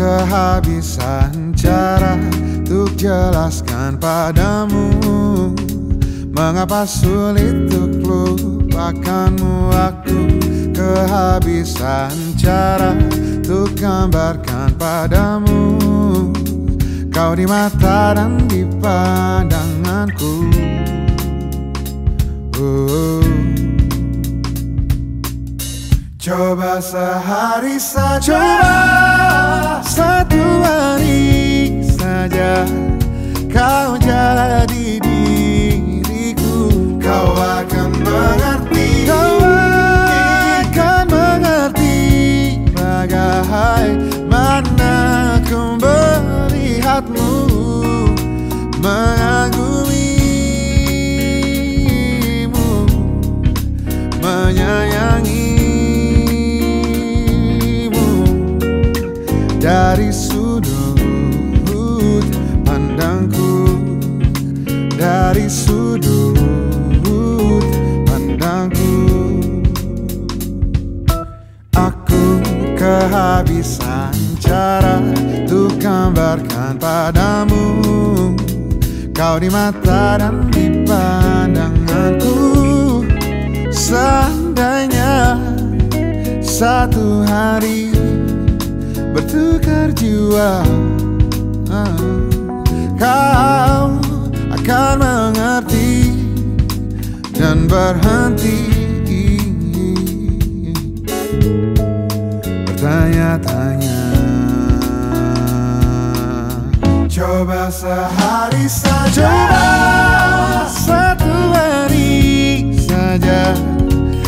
kehabisan cara Untuk jelaskan padamu Mengapa sulit untuk lupakanmu? Aku kehabisan cara Untuk gambarkan padamu. Kau di mata dan di pandanganku. Oh. Coba sehari saja. Coba satu hari melihatmu Mengagumimu Menyayangi dari gambarkan padamu. Kau di mata dan di pandanganku. Seandainya satu hari bertukar jiwa Kau akan mengerti dan berhenti. Bertanya-tanya Coba sehari saja. Coba satu hari saja.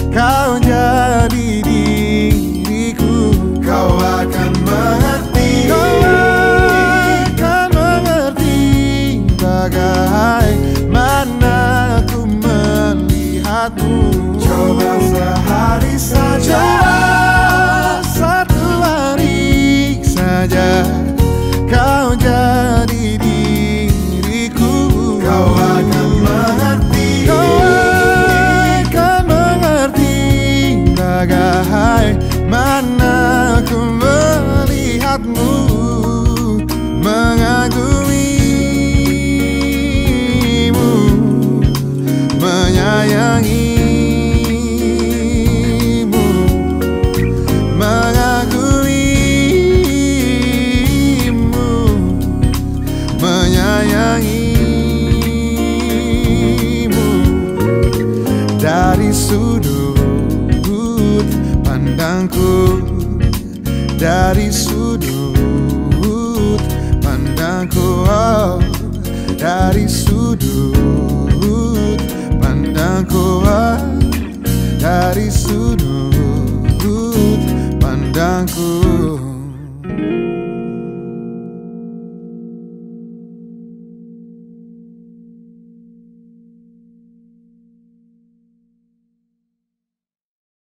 Kau jadi diriku. Kau akan mengerti. Kau akan mengerti. Bagaimana ku melihatmu pandangku Dari sudut pandangku. Oh, Dari sudut pandangku. Oh, Dari sudut